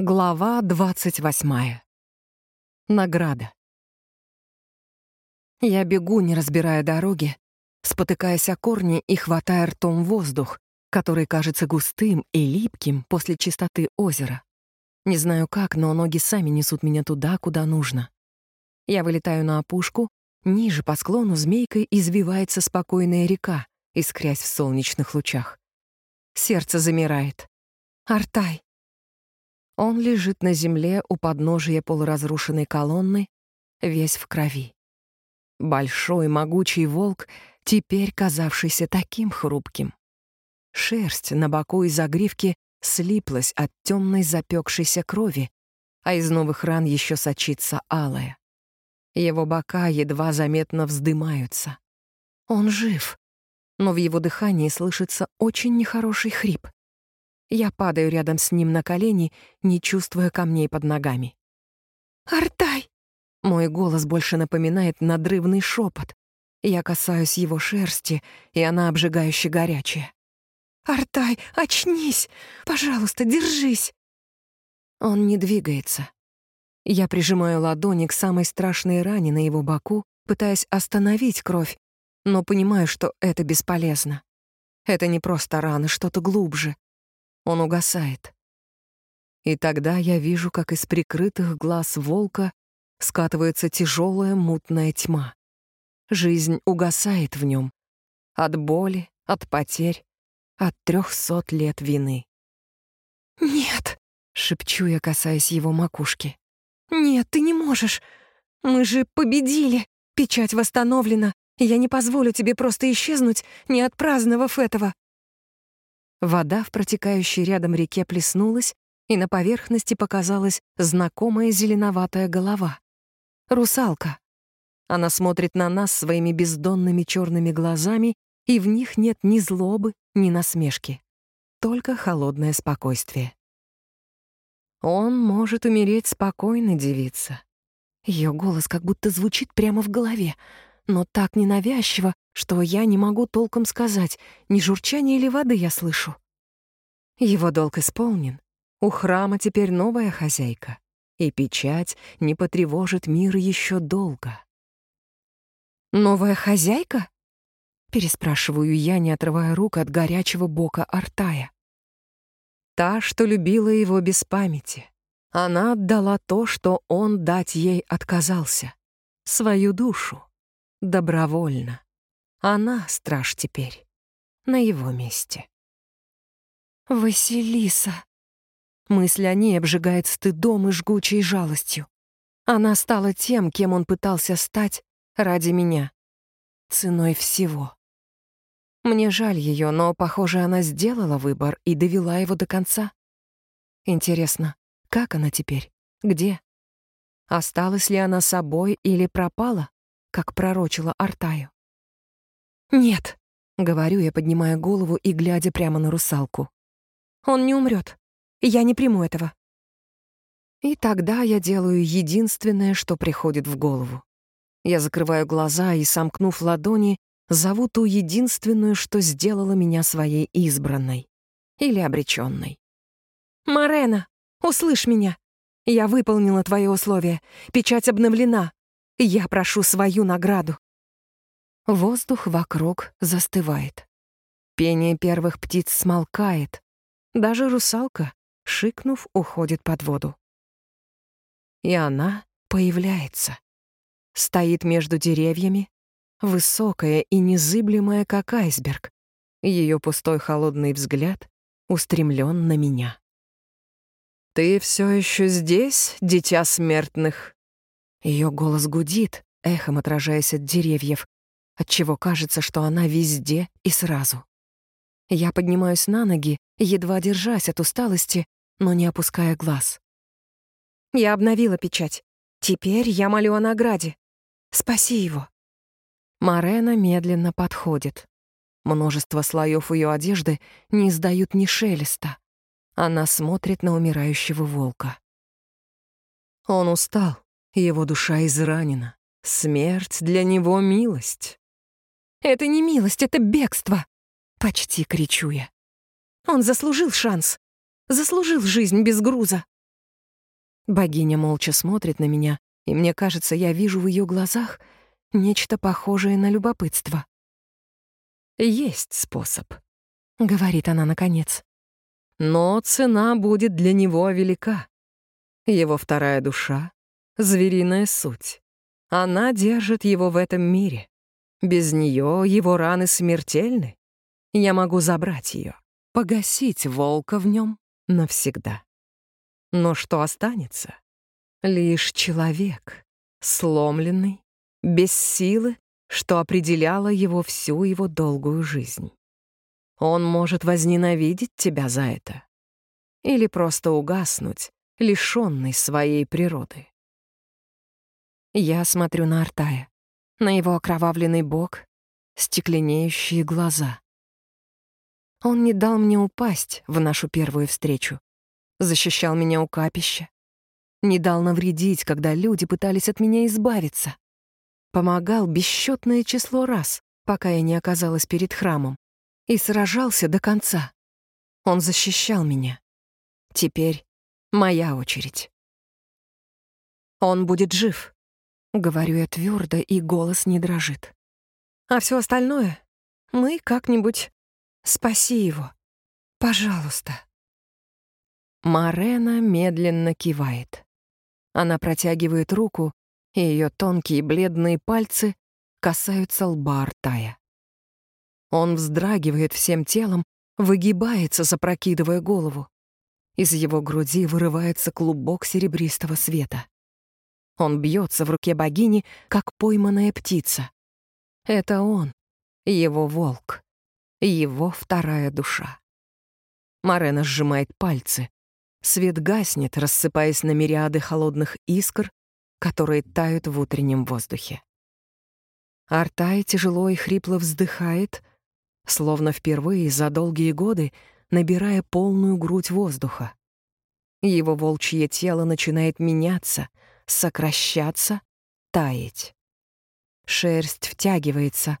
Глава двадцать восьмая. Награда. Я бегу, не разбирая дороги, спотыкаясь о корни и хватая ртом воздух, который кажется густым и липким после чистоты озера. Не знаю как, но ноги сами несут меня туда, куда нужно. Я вылетаю на опушку, ниже по склону змейкой извивается спокойная река, искрясь в солнечных лучах. Сердце замирает. «Артай!» Он лежит на земле у подножия полуразрушенной колонны, весь в крови. Большой могучий волк, теперь казавшийся таким хрупким. Шерсть на боку и загривке слиплась от темной запекшейся крови, а из новых ран еще сочится алая. Его бока едва заметно вздымаются. Он жив, но в его дыхании слышится очень нехороший хрип. Я падаю рядом с ним на колени, не чувствуя камней под ногами. «Артай!» Мой голос больше напоминает надрывный шепот. Я касаюсь его шерсти, и она обжигающе горячая. «Артай, очнись! Пожалуйста, держись!» Он не двигается. Я прижимаю ладони к самой страшной ране на его боку, пытаясь остановить кровь, но понимаю, что это бесполезно. Это не просто рана, что-то глубже, он угасает. И тогда я вижу, как из прикрытых глаз волка скатывается тяжелая мутная тьма. Жизнь угасает в нем. От боли, от потерь, от трехсот лет вины. «Нет!» — шепчу я, касаясь его макушки. «Нет, ты не можешь! Мы же победили! Печать восстановлена, я не позволю тебе просто исчезнуть, не отпраздновав этого!» Вода в протекающей рядом реке плеснулась, и на поверхности показалась знакомая зеленоватая голова. Русалка. Она смотрит на нас своими бездонными черными глазами, и в них нет ни злобы, ни насмешки. Только холодное спокойствие. Он может умереть спокойно, девица. Ее голос как будто звучит прямо в голове, но так ненавязчиво, что я не могу толком сказать, не журчание ли воды я слышу. Его долг исполнен. У храма теперь новая хозяйка, и печать не потревожит мир еще долго. «Новая хозяйка?» — переспрашиваю я, не отрывая рук от горячего бока Артая. Та, что любила его без памяти. Она отдала то, что он дать ей отказался. Свою душу. Добровольно. Она страж теперь. На его месте. «Василиса!» Мысль о ней обжигает стыдом и жгучей жалостью. Она стала тем, кем он пытался стать ради меня. Ценой всего. Мне жаль ее, но, похоже, она сделала выбор и довела его до конца. Интересно, как она теперь? Где? Осталась ли она собой или пропала? Как пророчила Артаю. «Нет», — говорю я, поднимая голову и глядя прямо на русалку. «Он не умрет. Я не приму этого». И тогда я делаю единственное, что приходит в голову. Я закрываю глаза и, сомкнув ладони, зову ту единственную, что сделала меня своей избранной или обреченной. «Марена, услышь меня! Я выполнила твои условия. Печать обновлена. Я прошу свою награду. Воздух вокруг застывает. Пение первых птиц смолкает. Даже русалка, шикнув, уходит под воду. И она появляется. Стоит между деревьями, высокая и незыблемая, как айсберг. Ее пустой холодный взгляд устремлен на меня. «Ты все еще здесь, дитя смертных?» Ее голос гудит, эхом отражаясь от деревьев, отчего кажется, что она везде и сразу. Я поднимаюсь на ноги, едва держась от усталости, но не опуская глаз. Я обновила печать. Теперь я молю о награде. Спаси его. Марена медленно подходит. Множество слоев ее одежды не издают ни шелеста. Она смотрит на умирающего волка. Он устал, его душа изранена. Смерть для него — милость. «Это не милость, это бегство!» — почти кричу я. Он заслужил шанс. Заслужил жизнь без груза. Богиня молча смотрит на меня, и мне кажется, я вижу в ее глазах нечто похожее на любопытство. «Есть способ», — говорит она наконец. «Но цена будет для него велика. Его вторая душа — звериная суть. Она держит его в этом мире. Без нее его раны смертельны. Я могу забрать ее, погасить волка в нем навсегда. Но что останется? Лишь человек, сломленный, без силы, что определяло его всю его долгую жизнь. Он может возненавидеть тебя за это. Или просто угаснуть, лишённый своей природы. Я смотрю на Артая, на его окровавленный бок, стекленеющие глаза. Он не дал мне упасть в нашу первую встречу, защищал меня у капища, не дал навредить, когда люди пытались от меня избавиться, помогал бесчетное число раз, пока я не оказалась перед храмом, и сражался до конца. Он защищал меня. Теперь моя очередь. Он будет жив, говорю я твердо, и голос не дрожит. А все остальное мы как-нибудь Спаси его. Пожалуйста. Марена медленно кивает. Она протягивает руку, и ее тонкие бледные пальцы касаются лба Артая. Он вздрагивает всем телом, выгибается, запрокидывая голову. Из его груди вырывается клубок серебристого света. Он бьется в руке богини, как пойманная птица. Это он, его волк его вторая душа. Марена сжимает пальцы. Свет гаснет, рассыпаясь на мириады холодных искр, которые тают в утреннем воздухе. Артай тяжело и хрипло вздыхает, словно впервые за долгие годы набирая полную грудь воздуха. Его волчье тело начинает меняться, сокращаться, таять. Шерсть втягивается,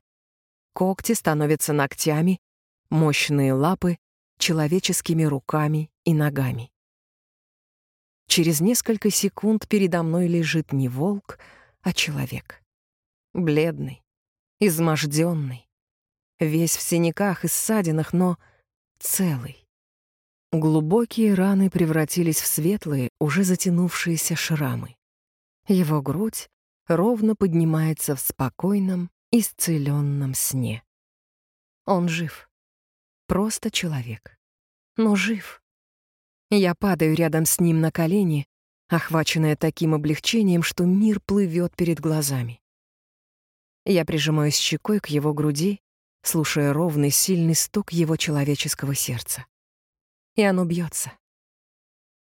Когти становятся ногтями, мощные лапы — человеческими руками и ногами. Через несколько секунд передо мной лежит не волк, а человек. Бледный, изможденный, весь в синяках и ссадинах, но целый. Глубокие раны превратились в светлые, уже затянувшиеся шрамы. Его грудь ровно поднимается в спокойном, исцеленном сне. Он жив. Просто человек. Но жив. Я падаю рядом с ним на колени, охваченная таким облегчением, что мир плывет перед глазами. Я прижимаюсь щекой к его груди, слушая ровный, сильный стук его человеческого сердца. И оно бьется.